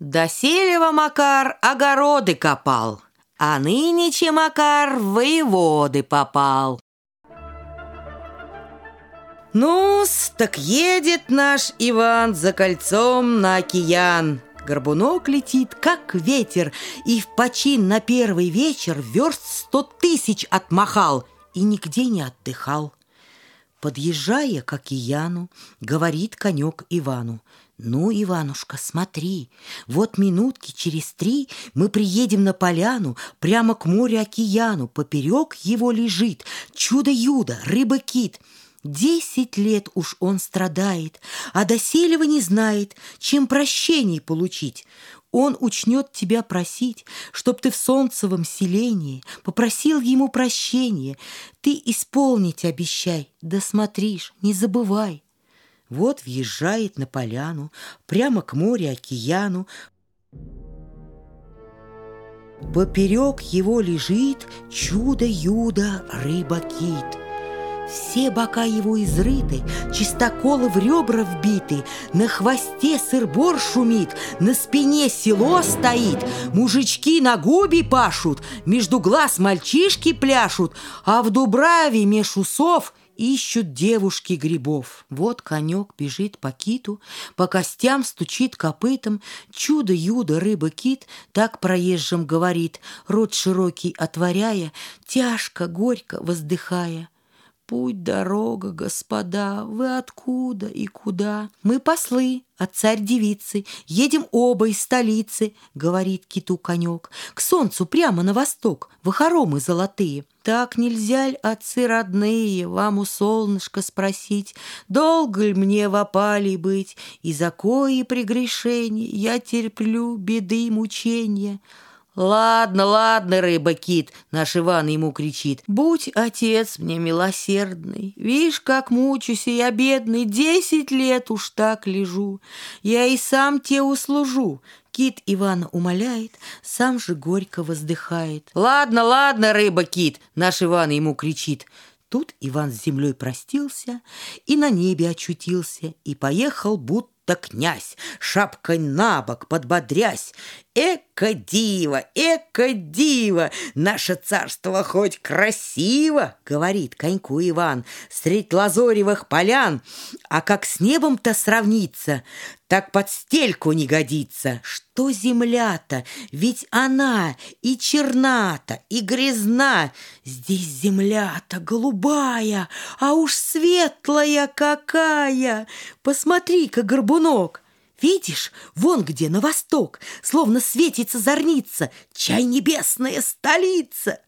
Доселева Макар огороды копал, а нынече Макар воеводы попал. ну так едет наш Иван за кольцом на океан. Горбунок летит, как ветер, и в почин на первый вечер верст сто тысяч отмахал и нигде не отдыхал. Подъезжая к океану, говорит конек Ивану, «Ну, Иванушка, смотри, вот минутки через три мы приедем на поляну прямо к морю-океану, поперек его лежит чудо-юдо, рыба-кит». Десять лет уж он страдает, а доселева не знает, чем прощений получить. Он учнет тебя просить, чтоб ты в солнцевом селении попросил ему прощения. Ты исполнить обещай, да смотришь, не забывай. Вот въезжает на поляну, прямо к морю-океану. Поперек его лежит чудо-юдо рыба-кит — все бока его изрыты, чистоколы в ребра вбиты, На хвосте сырбор шумит, на спине село стоит, Мужички на губи пашут, между глаз мальчишки пляшут, А в дубраве меж усов ищут девушки грибов. Вот конек бежит по киту, по костям стучит копытом, чудо-юдо рыба-кит так проезжим говорит, рот широкий отворяя, тяжко, горько воздыхая — Путь, дорога, господа, вы откуда и куда? Мы послы от царь-девицы, едем оба из столицы, говорит киту конек, к солнцу прямо на восток, в хоромы золотые. Так нельзя ль, отцы родные, вам у солнышка спросить, долго ли мне в опале быть, и за кои прегрешения я терплю беды и мучения? «Ладно, ладно, рыба-кит!» — наш Иван ему кричит. «Будь, отец, мне милосердный! Вишь, как мучусь я, бедный, десять лет уж так лежу! Я и сам те услужу!» Кит Ивана умоляет, сам же горько воздыхает. «Ладно, ладно, рыба-кит!» — наш Иван ему кричит. Тут Иван с землей простился и на небе очутился, и поехал, будто будто князь, шапкой на бок подбодрясь. Эко диво, эко диво, наше царство хоть красиво, говорит коньку Иван, средь лазоревых полян, а как с небом-то сравниться, так под стельку не годится. Что земля-то? Ведь она и черната, и грязна. Здесь земля-то голубая, а уж светлая какая. Посмотри-ка, горбунок, Видишь, вон где, на восток, словно светится зорница, чай небесная столица.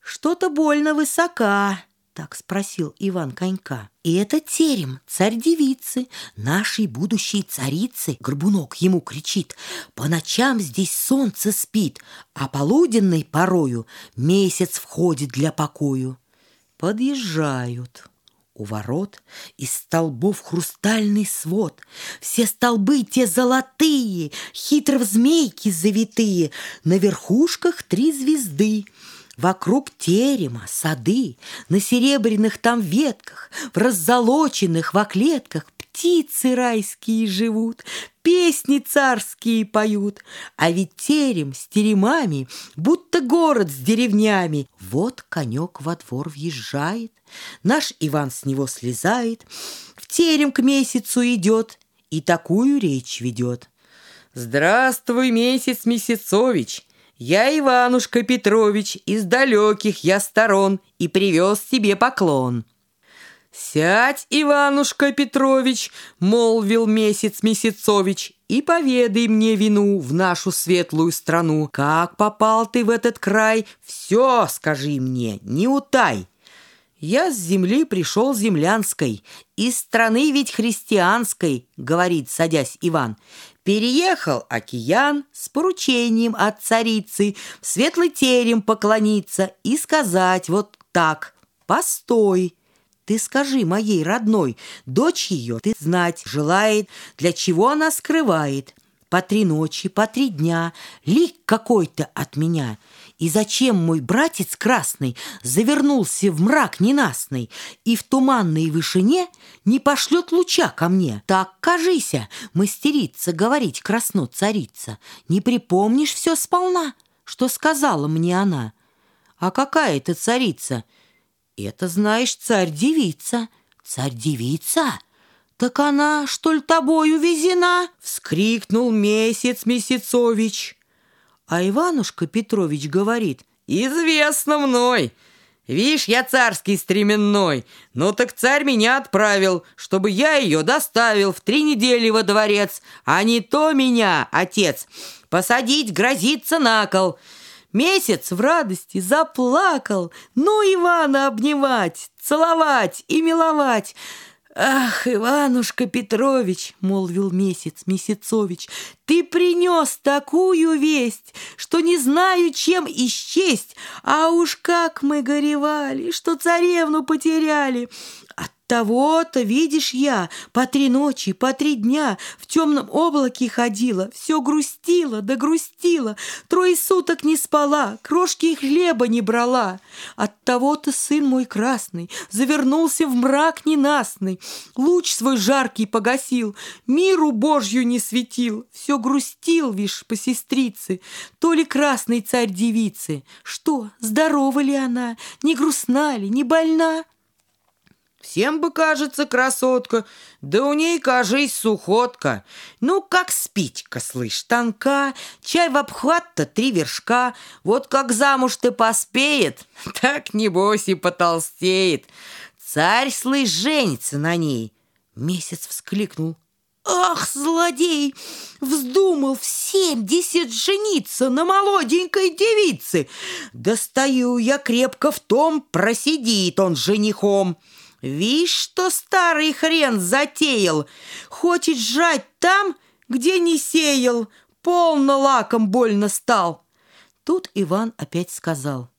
Что-то больно высока, так спросил Иван Конька. И это терем, царь-девицы, нашей будущей царицы. Горбунок ему кричит. По ночам здесь солнце спит, а полуденной порою месяц входит для покою. Подъезжают. У ворот из столбов хрустальный свод. Все столбы те золотые, хитро в змейки завитые, На верхушках три звезды — Вокруг терема сады, на серебряных там ветках, В раззолоченных во клетках птицы райские живут, Песни царские поют, а ведь терем с теремами, Будто город с деревнями. Вот конек во двор въезжает, Наш Иван с него слезает, В терем к месяцу идет И такую речь ведет. «Здравствуй, месяц Месяцович!» Я Иванушка Петрович, из далеких я сторон, и привез тебе поклон. «Сядь, Иванушка Петрович!» — молвил месяц Месяцович, «И поведай мне вину в нашу светлую страну. Как попал ты в этот край? Все скажи мне, не утай!» «Я с земли пришел землянской, из страны ведь христианской», — говорит, садясь Иван. Переехал океан с поручением от царицы в светлый терем поклониться и сказать вот так «Постой!» Ты скажи моей родной, дочь ее ты знать желает, для чего она скрывает. По три ночи, по три дня, лик какой-то от меня. И зачем мой братец красный завернулся в мрак ненастный и в туманной вышине не пошлет луча ко мне? Так, кажися, мастерица говорить красно царица, не припомнишь все сполна, что сказала мне она? А какая это царица? Это, знаешь, царь-девица. Царь-девица? Так она, что ли, тобою везена? Вскрикнул месяц Месяцович. А Иванушка Петрович говорит, «Известно мной! Вишь, я царский стременной, ну так царь меня отправил, чтобы я ее доставил в три недели во дворец, а не то меня, отец, посадить грозится на кол». Месяц в радости заплакал, ну Ивана обнимать, целовать и миловать. «Ах, Иванушка Петрович!» — молвил месяц Месяцович. «Ты принес такую весть, что не знаю, чем исчесть, а уж как мы горевали, что царевну потеряли!» От того-то, видишь, я по три ночи, по три дня в темном облаке ходила, все грустила да грустила, трое суток не спала, крошки хлеба не брала. От того-то сын мой красный завернулся в мрак ненастный, луч свой жаркий погасил, миру Божью не светил, все грустил, вишь, по сестрице, то ли красный царь девицы. Что, здорова ли она, не грустна ли, не больна? Всем бы кажется красотка, да у ней, кажись, сухотка. Ну, как спичка, слышь, тонка, чай в обхват-то три вершка. Вот как замуж ты поспеет, так небось и потолстеет. Царь, слышь, женится на ней. Месяц вскликнул. Ах, злодей! Вздумал в семьдесят жениться на молоденькой девице. Достаю я крепко в том, просидит он женихом. Вишь, что старый хрен затеял. Хочет жать там, где не сеял. Полно лаком больно стал. Тут Иван опять сказал.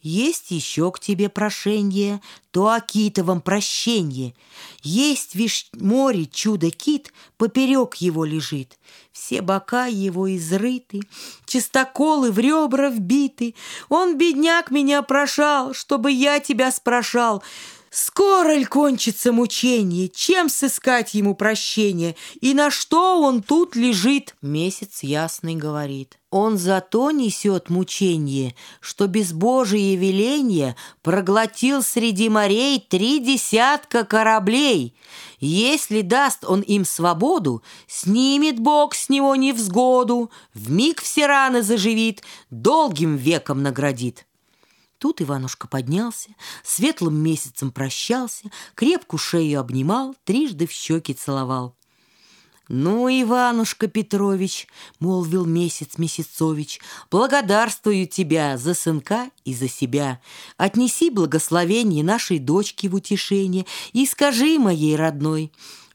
Есть еще к тебе прошение, то о китовом прощенье. Есть, вишь, море чудо-кит, поперек его лежит. Все бока его изрыты, чистоколы в ребра вбиты. Он, бедняк, меня прошал, чтобы я тебя спрашал. Скоро ль кончится мучение? Чем сыскать ему прощение? И на что он тут лежит? Месяц ясный говорит. Он зато несет мучение, что без Божие веления проглотил среди морей три десятка кораблей. Если даст он им свободу, снимет Бог с него невзгоду, вмиг все раны заживит, долгим веком наградит. Тут Иванушка поднялся, светлым месяцем прощался, крепкую шею обнимал, трижды в щеки целовал. «Ну, Иванушка Петрович», — молвил месяц Месяцович, «благодарствую тебя за сынка и за себя. Отнеси благословение нашей дочке в утешение и скажи моей родной,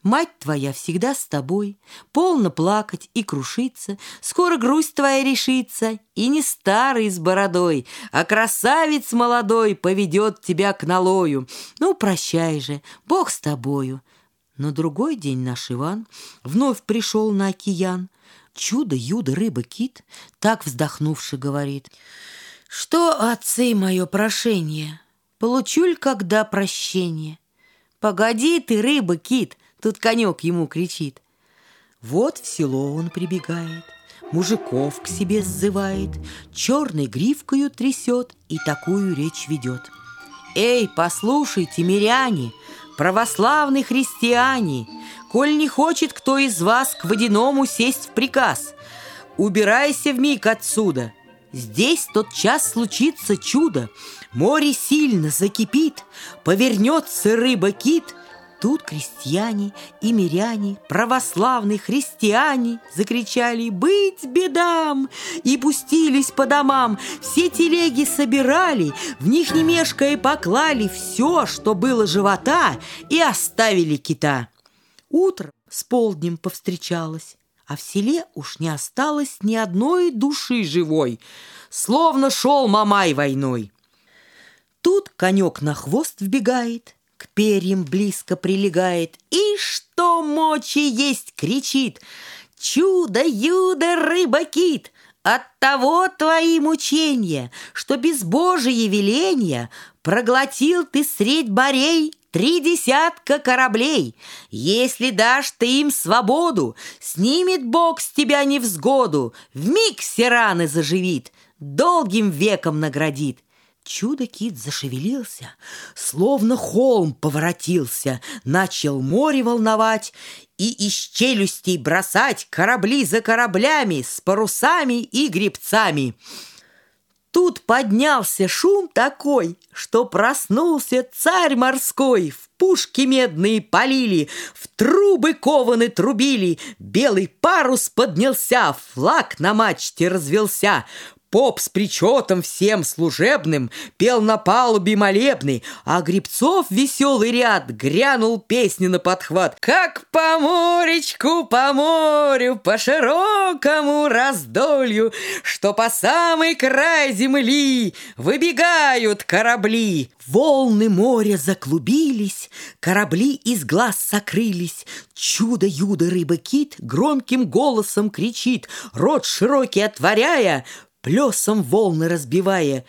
Мать твоя всегда с тобой, полно плакать и крушиться, Скоро грусть твоя решится, и не старый с бородой, А красавец молодой поведет тебя к налою. Ну, прощай же, Бог с тобою. На другой день наш Иван вновь пришел на океан. Чудо, юдо, рыба, кит, так вздохнувши говорит. Что, отцы, мое прошение, получу ли когда прощение? Погоди ты, рыба, кит, Тут конек ему кричит. Вот в село он прибегает, Мужиков к себе сзывает, Черной гривкою трясет И такую речь ведет. Эй, послушайте, миряне, Православные христиане, Коль не хочет кто из вас К водяному сесть в приказ, Убирайся в миг отсюда. Здесь тот час случится чудо, Море сильно закипит, Повернется рыба-кит — Тут крестьяне и миряне, православные христиане закричали «Быть бедам!» и пустились по домам. Все телеги собирали, в них не мешкая поклали все, что было живота, и оставили кита. Утро с полднем повстречалось, а в селе уж не осталось ни одной души живой, словно шел Мамай войной. Тут конек на хвост вбегает, к перьям близко прилегает и, что мочи есть, кричит «Чудо-юдо, рыба-кит!» От того твои мучения, что без Божие веления Проглотил ты средь морей три десятка кораблей. Если дашь ты им свободу, Снимет Бог с тебя невзгоду, Вмиг все раны заживит, Долгим веком наградит. Чудо-кит зашевелился, словно холм поворотился, начал море волновать и из челюстей бросать корабли за кораблями с парусами и гребцами. Тут поднялся шум такой, что проснулся царь морской, в пушки медные полили, в трубы кованы трубили, белый парус поднялся, флаг на мачте развелся, Поп с причетом всем служебным Пел на палубе молебный, А Грибцов веселый ряд Грянул песни на подхват. Как по моречку, по морю, По широкому раздолью, Что по самый край земли Выбегают корабли. Волны моря заклубились, Корабли из глаз сокрылись. Чудо-юдо рыба-кит Громким голосом кричит, Рот широкий отворяя, плесом волны разбивая.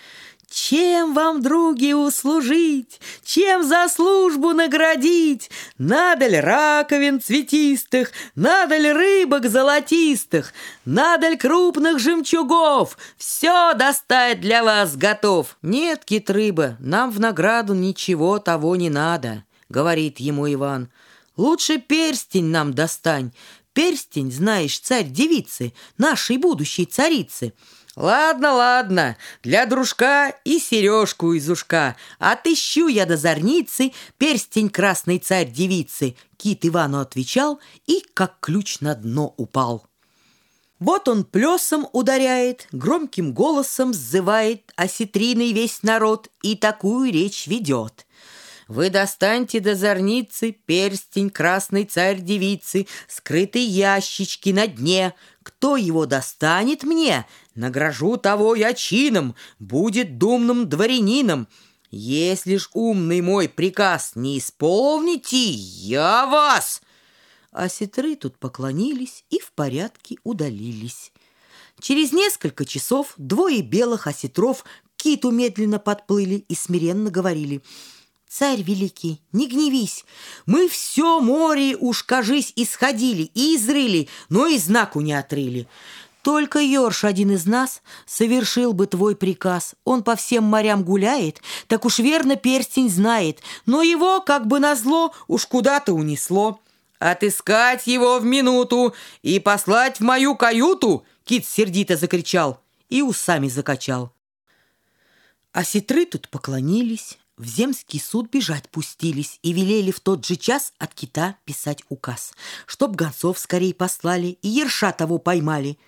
Чем вам, други, услужить? Чем за службу наградить? Надо ли раковин цветистых? Надо ли рыбок золотистых? Надо ли крупных жемчугов? Все достать для вас готов. Нет, кит-рыба, нам в награду ничего того не надо, говорит ему Иван. Лучше перстень нам достань. Перстень, знаешь, царь девицы, нашей будущей царицы. Ладно, ладно, для дружка и сережку из ушка. Отыщу я до зорницы перстень красной царь девицы. Кит Ивану отвечал и как ключ на дно упал. Вот он плесом ударяет, громким голосом сзывает осетриной весь народ и такую речь ведет. Вы достаньте до зорницы перстень красной царь-девицы, скрытые ящички на дне. Кто его достанет мне, награжу того я чином, будет думным дворянином. Если ж умный мой приказ не исполните, я вас!» Осетры тут поклонились и в порядке удалились. Через несколько часов двое белых осетров к киту медленно подплыли и смиренно говорили — Царь великий, не гневись, мы все море уж, кажись, исходили и изрыли, но и знаку не отрыли. Только Йорш, один из нас, совершил бы твой приказ. Он по всем морям гуляет, так уж верно перстень знает, но его, как бы назло, уж куда-то унесло. Отыскать его в минуту и послать в мою каюту, Кит сердито закричал и усами закачал. А сетры тут поклонились, в земский суд бежать пустились и велели в тот же час от кита писать указ, чтоб гонцов скорей послали и ерша того поймали.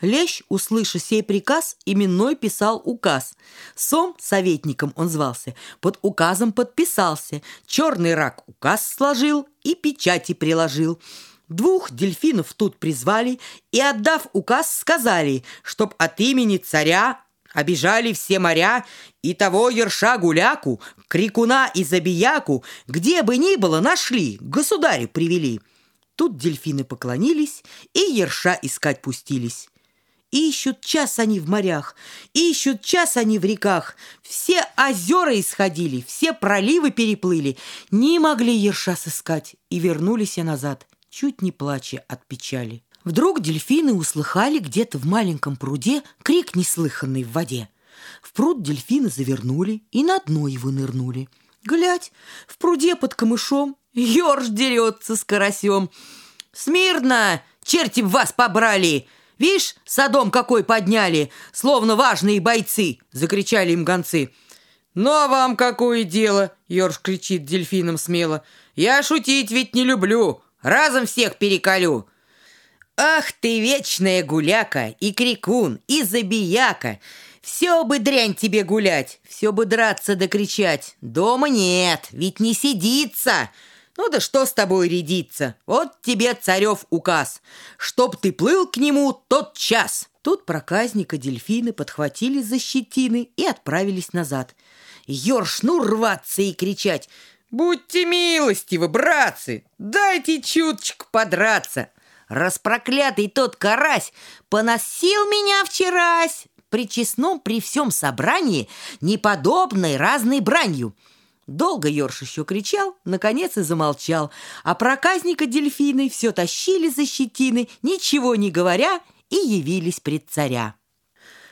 Лещ, услыша сей приказ, именной писал указ. Сом, советником он звался, под указом подписался, черный рак указ сложил и печати приложил. Двух дельфинов тут призвали и, отдав указ, сказали, чтоб от имени царя Обижали все моря и того ерша-гуляку, крикуна и забияку, где бы ни было, нашли, государю привели. Тут дельфины поклонились и ерша искать пустились. Ищут час они в морях, ищут час они в реках. Все озера исходили, все проливы переплыли. Не могли ерша сыскать и вернулись назад, чуть не плача от печали. Вдруг дельфины услыхали где-то в маленьком пруде крик неслыханный в воде. В пруд дельфины завернули и на дно его нырнули. Глядь, в пруде под камышом ёрш дерется с карасем. «Смирно! Черти в вас побрали!» «Вишь, садом какой подняли, словно важные бойцы!» — закричали им гонцы. «Ну а вам какое дело?» — Ёрш кричит дельфином смело. «Я шутить ведь не люблю, разом всех переколю!» Ах ты, вечная гуляка, и крикун, и забияка! Все бы дрянь тебе гулять, все бы драться да кричать. Дома нет, ведь не сидится. Ну да что с тобой рядиться? Вот тебе царев указ. Чтоб ты плыл к нему тот час. Тут проказника дельфины подхватили за щетины и отправились назад. Ёрш, ну рваться и кричать. «Будьте милостивы, братцы, дайте чуточку подраться!» Распроклятый тот карась поносил меня вчерась при честном при всем собрании неподобной разной бранью. Долго Ёрш еще кричал, наконец и замолчал, а проказника дельфины все тащили за щетины, ничего не говоря, и явились пред царя.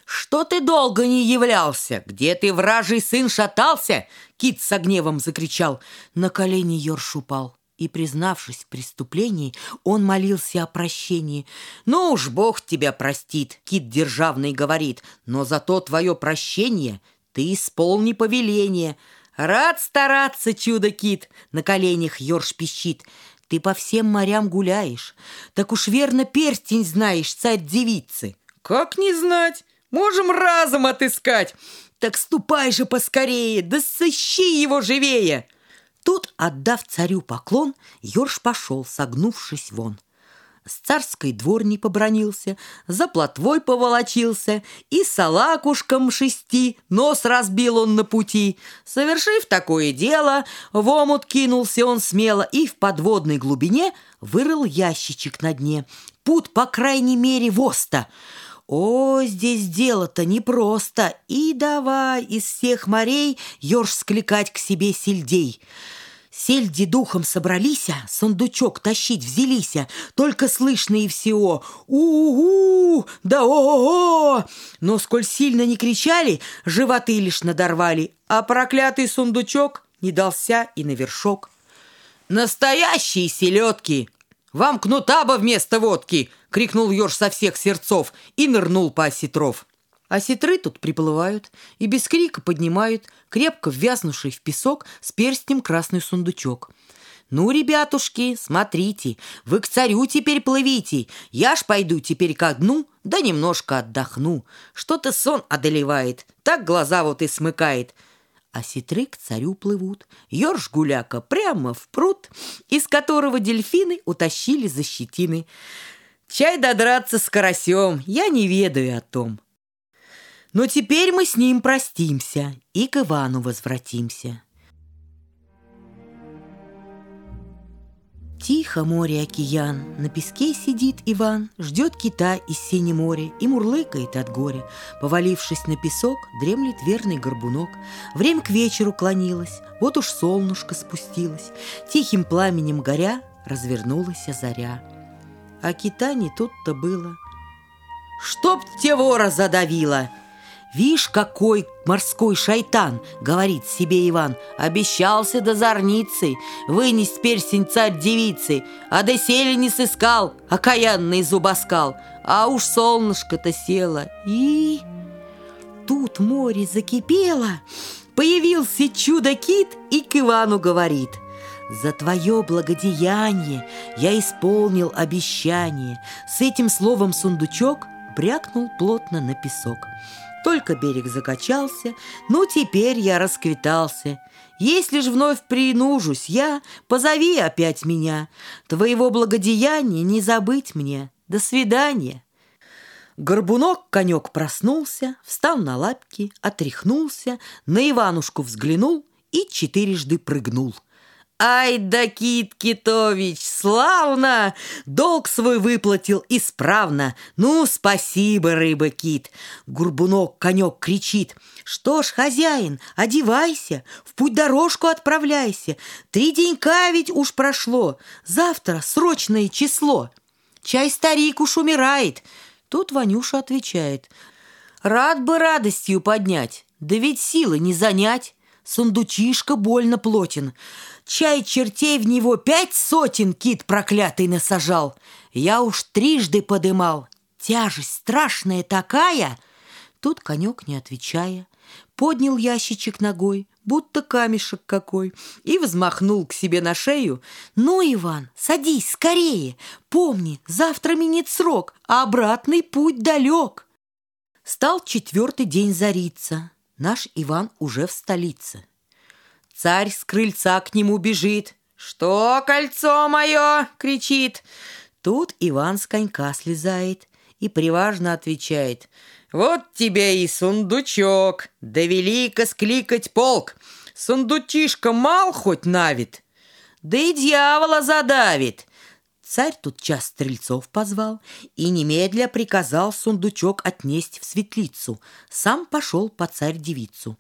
«Что ты долго не являлся? Где ты, вражий сын, шатался?» Кит с гневом закричал. На колени Йорш упал. И, признавшись в преступлении, он молился о прощении. «Ну уж Бог тебя простит», — Кит державный говорит, «но зато твое прощение ты исполни повеление». «Рад стараться, чудо-кит!» — на коленях Йорш пищит. «Ты по всем морям гуляешь. Так уж верно перстень знаешь, царь-девицы». «Как не знать? Можем разом отыскать!» «Так ступай же поскорее, да сыщи его живее!» Тут, отдав царю поклон, Ёрш пошел, согнувшись вон. С царской дворней побронился, за плотвой поволочился, и салакушком шести нос разбил он на пути. Совершив такое дело, в омут кинулся он смело и в подводной глубине вырыл ящичек на дне. Пут, по крайней мере, воста. О, здесь дело-то непросто, и давай из всех морей Ёрш скликать к себе сельдей. Сельди духом собрались, сундучок тащить взялись, только слышно и всего «У-у-у! Да о-о-о!» Но сколь сильно не кричали, животы лишь надорвали, а проклятый сундучок не дался и на вершок. «Настоящие селедки! Вам кнута бы вместо водки!» — крикнул Ёж со всех сердцов и нырнул по осетров. Осетры тут приплывают и без крика поднимают крепко ввязнувший в песок с перстнем красный сундучок. «Ну, ребятушки, смотрите, вы к царю теперь плывите, я ж пойду теперь ко дну, да немножко отдохну. Что-то сон одолевает, так глаза вот и смыкает». А сетры к царю плывут, ёрш-гуляка прямо в пруд, из которого дельфины утащили за щетины. Чай додраться с карасем, я не ведаю о том. Но теперь мы с ним простимся и к Ивану возвратимся. Тихо море океан, на песке сидит Иван, Ждет кита из синего моря и мурлыкает от горя. Повалившись на песок, дремлет верный горбунок. Время к вечеру клонилось, вот уж солнышко спустилось, Тихим пламенем горя развернулась заря. А кита не тут-то было. «Чтоб те вора задавило!» «Вишь, какой морской шайтан!» — говорит себе Иван. «Обещался до зорницы вынести перстень царь девицы, а доселе не сыскал, окаянный зубоскал, а уж солнышко-то село, и...» Тут море закипело, появился чудо-кит и к Ивану говорит — за твое благодеяние я исполнил обещание. С этим словом сундучок брякнул плотно на песок. Только берег закачался, ну теперь я расквитался. Если ж вновь принужусь я, позови опять меня. Твоего благодеяния не забыть мне. До свидания. Горбунок-конек проснулся, встал на лапки, отряхнулся, на Иванушку взглянул и четырежды прыгнул. Ай да Кит Китович, славно! Долг свой выплатил исправно. Ну, спасибо, рыба-кит. Гурбунок-конек кричит. Что ж, хозяин, одевайся, в путь дорожку отправляйся. Три денька ведь уж прошло. Завтра срочное число. Чай старик уж умирает. Тут Ванюша отвечает. Рад бы радостью поднять, да ведь силы не занять. Сундучишка больно плотен. Чай чертей в него пять сотен кит проклятый насажал. Я уж трижды подымал. Тяжесть страшная такая. Тут конек, не отвечая, поднял ящичек ногой, будто камешек какой, и взмахнул к себе на шею. «Ну, Иван, садись скорее! Помни, завтра минет срок, а обратный путь далек!» Стал четвертый день зариться. Наш Иван уже в столице. Царь с крыльца к нему бежит. «Что, кольцо мое?» — кричит. Тут Иван с конька слезает и приважно отвечает. «Вот тебе и сундучок, да велико скликать полк. Сундучишка мал хоть навит, да и дьявола задавит. Царь тут час стрельцов позвал и немедля приказал сундучок отнесть в светлицу. Сам пошел по царь-девицу.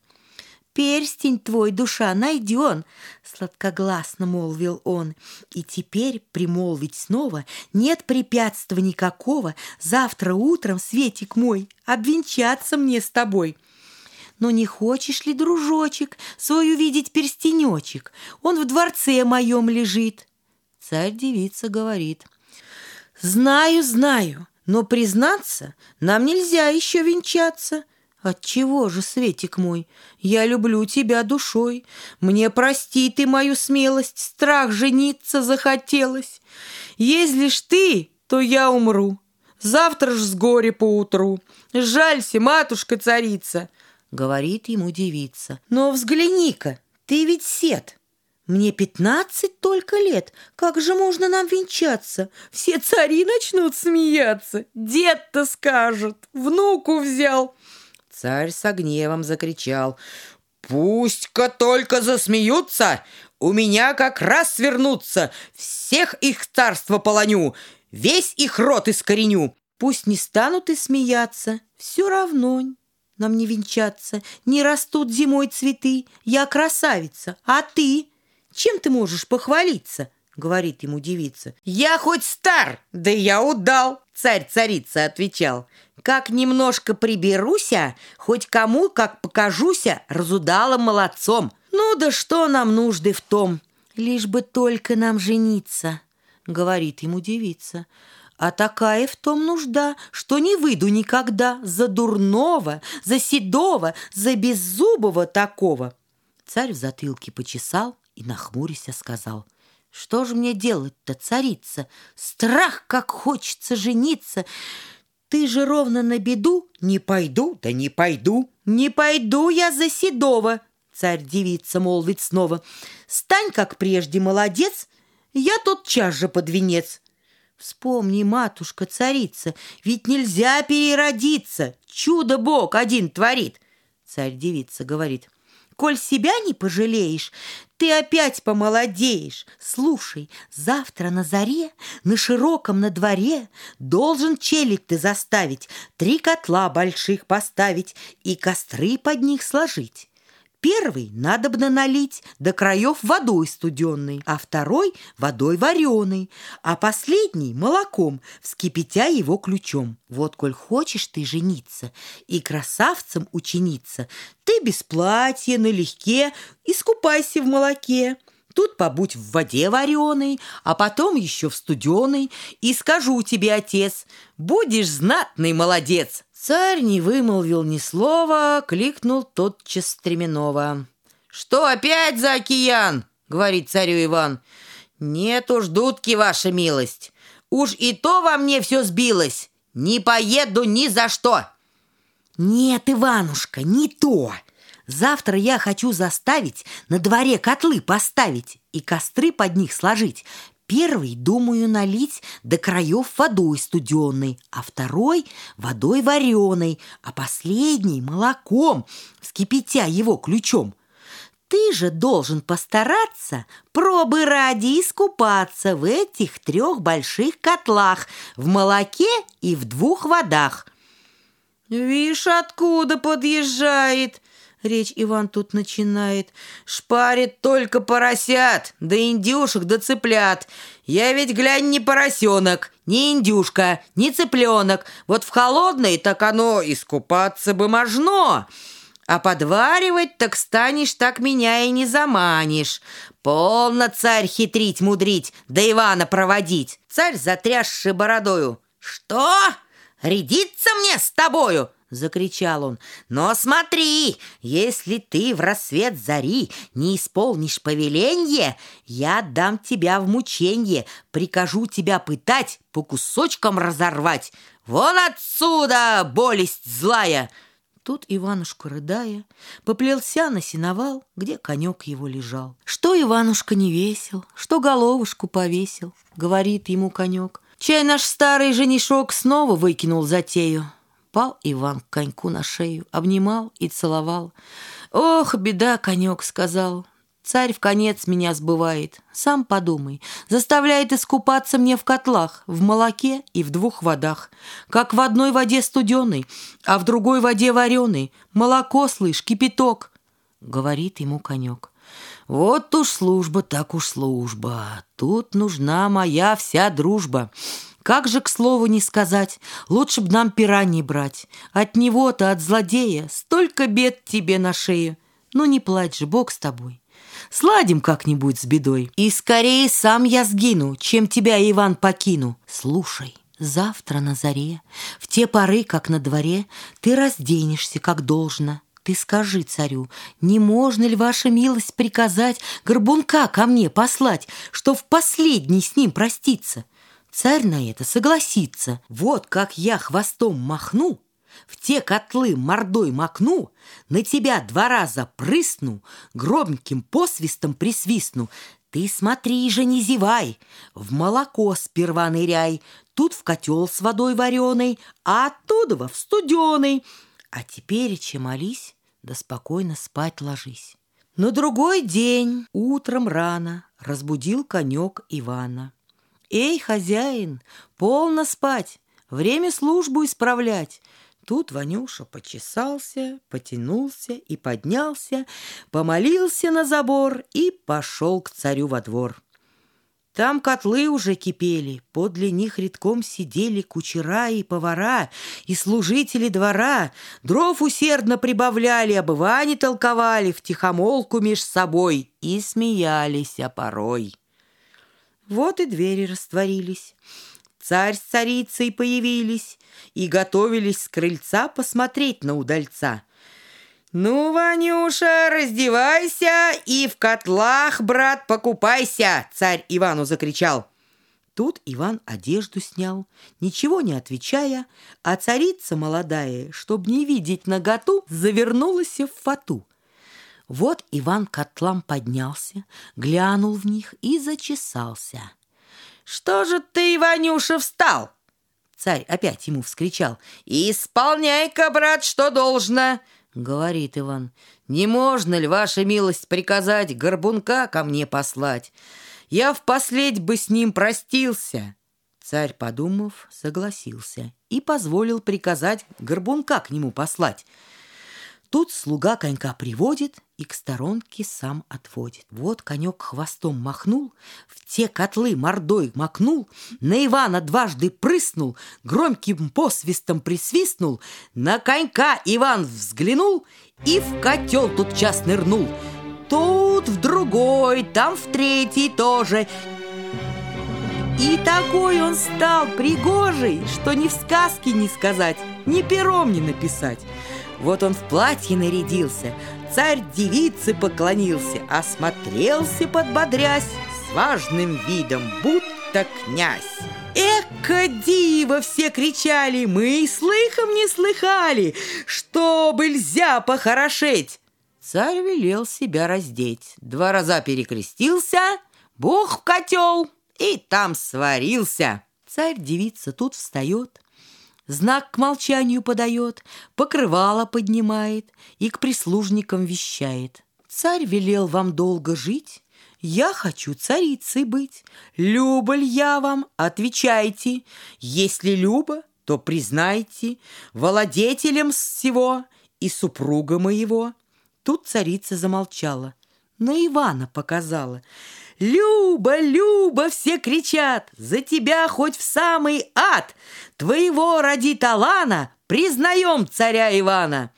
«Перстень твой, душа, найден!» — сладкогласно молвил он. «И теперь примолвить снова нет препятствия никакого завтра утром, Светик мой, обвенчаться мне с тобой». Но не хочешь ли, дружочек, свой увидеть перстенечек? Он в дворце моем лежит. Царь-девица говорит. Знаю, знаю, но признаться, нам нельзя еще венчаться. Отчего же, Светик мой, я люблю тебя душой. Мне прости ты мою смелость, страх жениться захотелось. Если ж ты, то я умру. Завтра ж с горя поутру. Жалься, матушка-царица, — говорит ему девица. Но взгляни-ка, ты ведь сед. Мне пятнадцать только лет. Как же можно нам венчаться? Все цари начнут смеяться. Дед-то скажет, внуку взял. Царь со гневом закричал. «Пусть-ка только засмеются! У меня как раз свернутся! Всех их царство полоню! Весь их рот искореню!» Пусть не станут и смеяться, все равно нам не венчаться. Не растут зимой цветы, я красавица, а ты? Чем ты можешь похвалиться?» — говорит ему девица. «Я хоть стар, да я удал!» — царь-царица отвечал. «Как немножко приберуся, хоть кому, как покажуся, разудала молодцом. Ну да что нам нужды в том, лишь бы только нам жениться!» — говорит ему девица. А такая в том нужда, что не выйду никогда за дурного, за седого, за беззубого такого. Царь в затылке почесал, и, нахмурясь, сказал, «Что же мне делать-то, царица? Страх, как хочется жениться! Ты же ровно на беду не пойду, да не пойду!» «Не пойду я за седого!» Царь-девица молвит снова, «Стань, как прежде, молодец, я тот час же под венец!» Вспомни, матушка-царица, ведь нельзя переродиться. Чудо Бог один творит. Царь-девица говорит, Коль себя не пожалеешь, ты опять помолодеешь. Слушай, завтра на заре, на широком на дворе Должен челик ты заставить, три котла больших поставить И костры под них сложить. Первый надобно налить до краев водой студенной, а второй – водой вареной, а последний – молоком, вскипятя его ключом. Вот коль хочешь ты жениться и красавцем учениться, ты без платья, налегке, искупайся в молоке. Тут побудь в воде вареной, а потом еще в студеной, и скажу тебе, отец, будешь знатный молодец, Царь не вымолвил ни слова, кликнул тотчас Стременова. «Что опять за океан?» — говорит царю Иван. «Нет уж, дудки, ваша милость. Уж и то во мне все сбилось. Не поеду ни за что!» «Нет, Иванушка, не то!» Завтра я хочу заставить на дворе котлы поставить и костры под них сложить, Первый, думаю, налить до краев водой студенной, а второй – водой вареной, а последний – молоком, вскипятя его ключом. Ты же должен постараться, пробы ради, искупаться в этих трех больших котлах, в молоке и в двух водах. «Вишь, откуда подъезжает!» Речь Иван тут начинает. «Шпарит только поросят, да индюшек, да цыплят. Я ведь, глянь, не поросенок, не индюшка, не цыпленок. Вот в холодной так оно искупаться бы можно. А подваривать так станешь, так меня и не заманишь. Полно царь хитрить, мудрить, да Ивана проводить. Царь, затрясший бородою. Что? Рядиться мне с тобою?» — закричал он. «Но смотри, если ты в рассвет зари не исполнишь повеление, я дам тебя в мученье, прикажу тебя пытать, по кусочкам разорвать. Вон отсюда, болесть злая!» Тут Иванушка, рыдая, поплелся на сеновал, где конек его лежал. «Что Иванушка не весел, что головушку повесил?» — говорит ему конек. «Чай наш старый женишок снова выкинул затею. Пал Иван к коньку на шею, обнимал и целовал. «Ох, беда, конек!» — сказал. Царь в конец меня сбывает. Сам подумай. Заставляет искупаться мне в котлах, в молоке и в двух водах. Как в одной воде студеной, а в другой воде вареной. Молоко, слышь, кипяток. Говорит ему конек. Вот уж служба, так уж служба. Тут нужна моя вся дружба. Как же, к слову, не сказать, лучше б нам пера не брать. От него-то, от злодея, столько бед тебе на шею. Ну не плачь же, Бог с тобой. Сладим как-нибудь с бедой. И скорее сам я сгину, чем тебя, Иван, покину. Слушай, завтра на заре, в те поры, как на дворе, ты разденешься, как должно. Ты скажи царю, не можно ли ваша милость приказать горбунка ко мне послать, что в последний с ним проститься? Царь на это согласится. Вот как я хвостом махну, в те котлы мордой макну, на тебя два раза прысну, громким посвистом присвистну. Ты смотри же, не зевай, в молоко сперва ныряй, тут в котел с водой вареной, а оттуда в студеный. А теперь, чем молись, да спокойно спать ложись. На другой день, утром рано, разбудил конек Ивана. «Эй, хозяин, полно спать, время службу исправлять!» Тут Ванюша почесался, потянулся и поднялся, помолился на забор и пошел к царю во двор. Там котлы уже кипели, подле них редком сидели кучера и повара, и служители двора, дров усердно прибавляли, об Иване толковали втихомолку меж собой и смеялись а порой. Вот и двери растворились. Царь с царицей появились и готовились с крыльца посмотреть на удальца. «Ну, Ванюша, раздевайся и в котлах, брат, покупайся!» Царь Ивану закричал. Тут Иван одежду снял, ничего не отвечая, а царица молодая, чтоб не видеть наготу, завернулась в фату. Вот Иван котлам поднялся, глянул в них и зачесался — «Что же ты, Иванюша, встал?» Царь опять ему вскричал. «Исполняй-ка, брат, что должно!» Говорит Иван. «Не можно ли, ваша милость, приказать горбунка ко мне послать? Я впоследь бы с ним простился!» Царь, подумав, согласился и позволил приказать горбунка к нему послать. Тут слуга конька приводит и к сторонке сам отводит. Вот конек хвостом махнул, в те котлы мордой макнул, на Ивана дважды прыснул, громким посвистом присвистнул, на конька Иван взглянул и в котел тут час нырнул. Тут в другой, там в третий тоже. И такой он стал пригожий, что ни в сказке не сказать, ни пером не написать. Вот он в платье нарядился, царь девице поклонился, осмотрелся, подбодрясь, с важным видом, будто князь. Эка диво все кричали, мы и слыхом не слыхали, чтобы нельзя похорошеть. Царь велел себя раздеть, два раза перекрестился, бог в котел и там сварился. Царь-девица тут встает, знак к молчанию подает, покрывало поднимает и к прислужникам вещает. Царь велел вам долго жить, я хочу царицей быть. Люба ль я вам? Отвечайте. Если люба, то признайте владетелем всего и супруга моего. Тут царица замолчала, на Ивана показала — «Люба, Люба!» все кричат, «За тебя хоть в самый ад! Твоего ради талана признаем царя Ивана!»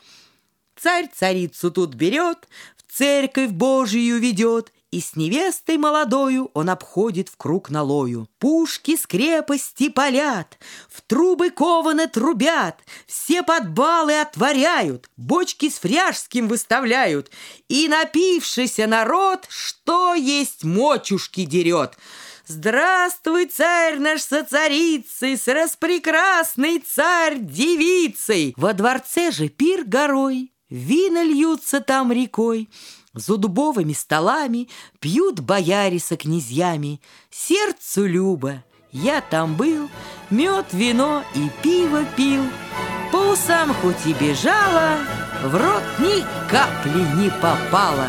Царь царицу тут берет, в церковь Божию ведет, и с невестой молодою он обходит в круг налою. Пушки с крепости палят, в трубы кованы трубят, все подбалы отворяют, бочки с фряжским выставляют, и напившийся народ, что есть мочушки дерет. Здравствуй, царь наш со царицей, с распрекрасной царь-девицей! Во дворце же пир горой, вина льются там рекой, за дубовыми столами Пьют бояре со князьями. Сердцу любо, я там был, Мед, вино и пиво пил. По усам хоть и бежала, В рот ни капли не попала.